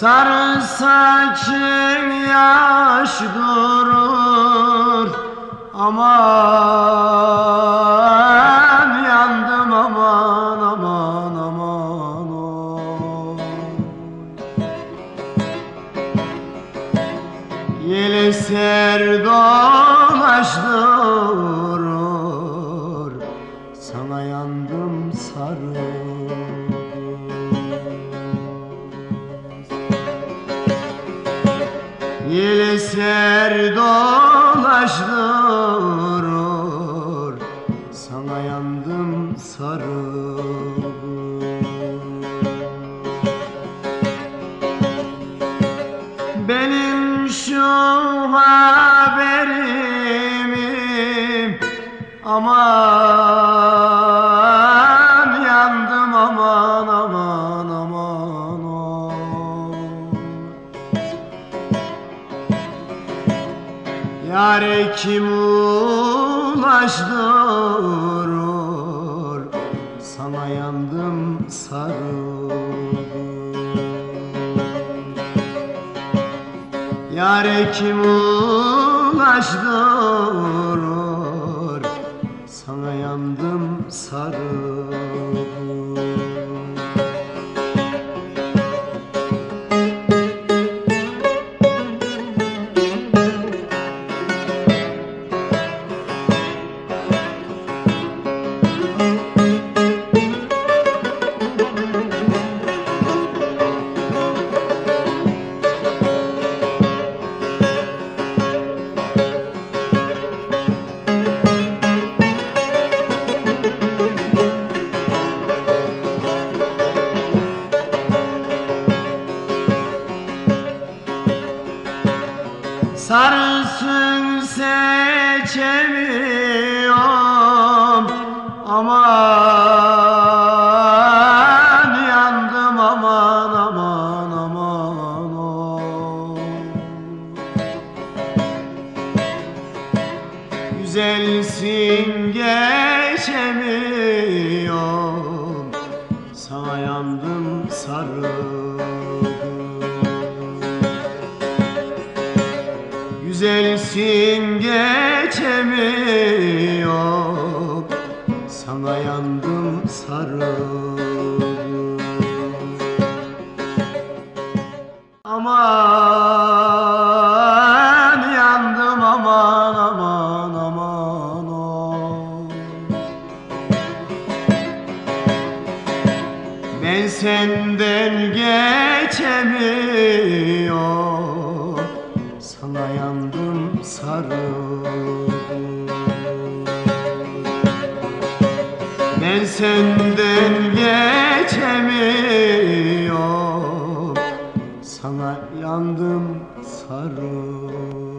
Sarı saçın yaş durur Aman yandım aman aman aman oy. Yel ser dolaştırır Yel ser Sana yandım sarı Benim şu haberimi Aman Yare kim ulaştırır Sana yandım sarı Yare kim ulaştırır Sana yandım sarı Sarısın seçemiyorum Güzelsin geçemiyorum. Sana yandım sarı Güzelsin geçemiyorum. Sana yandım sarı Aman Ben senden geçemiyor. Sana yandım sarıldım. Ben senden geçemiyor. Sana yandım sarıldım.